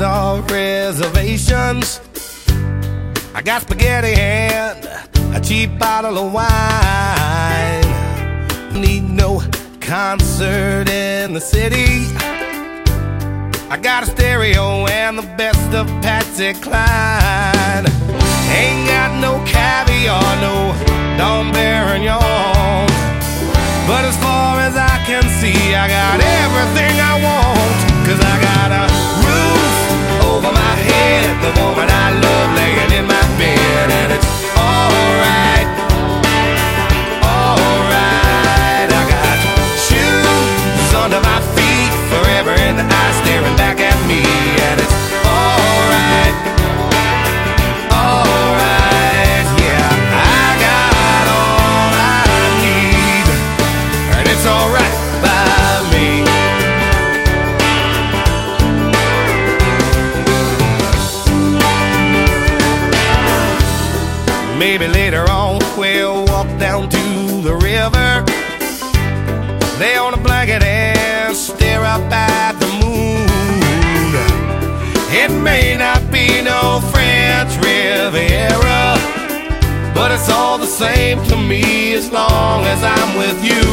star reservations. I got spaghetti and a cheap bottle of wine. Need no concert in the city. I got a stereo and the best of Patsy Cline. Ain't got no caviar, no Dom Perignon. But as far as I can see, I got everything I want. Maybe later on we'll walk down to the river, lay on a blanket and stare up at the moon. It may not be no French Riviera, but it's all the same to me as long as I'm with you.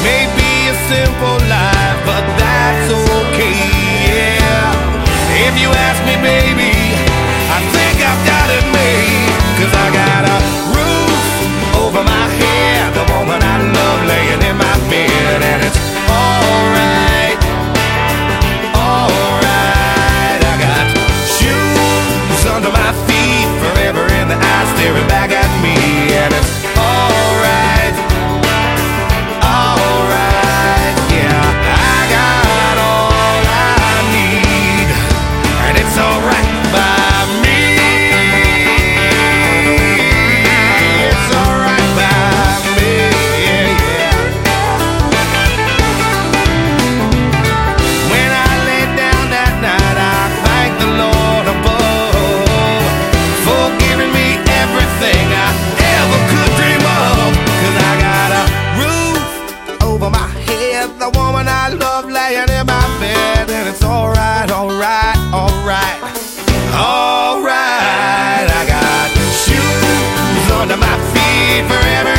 Maybe a simple life, but that's okay, yeah. If you ask me, baby, forever.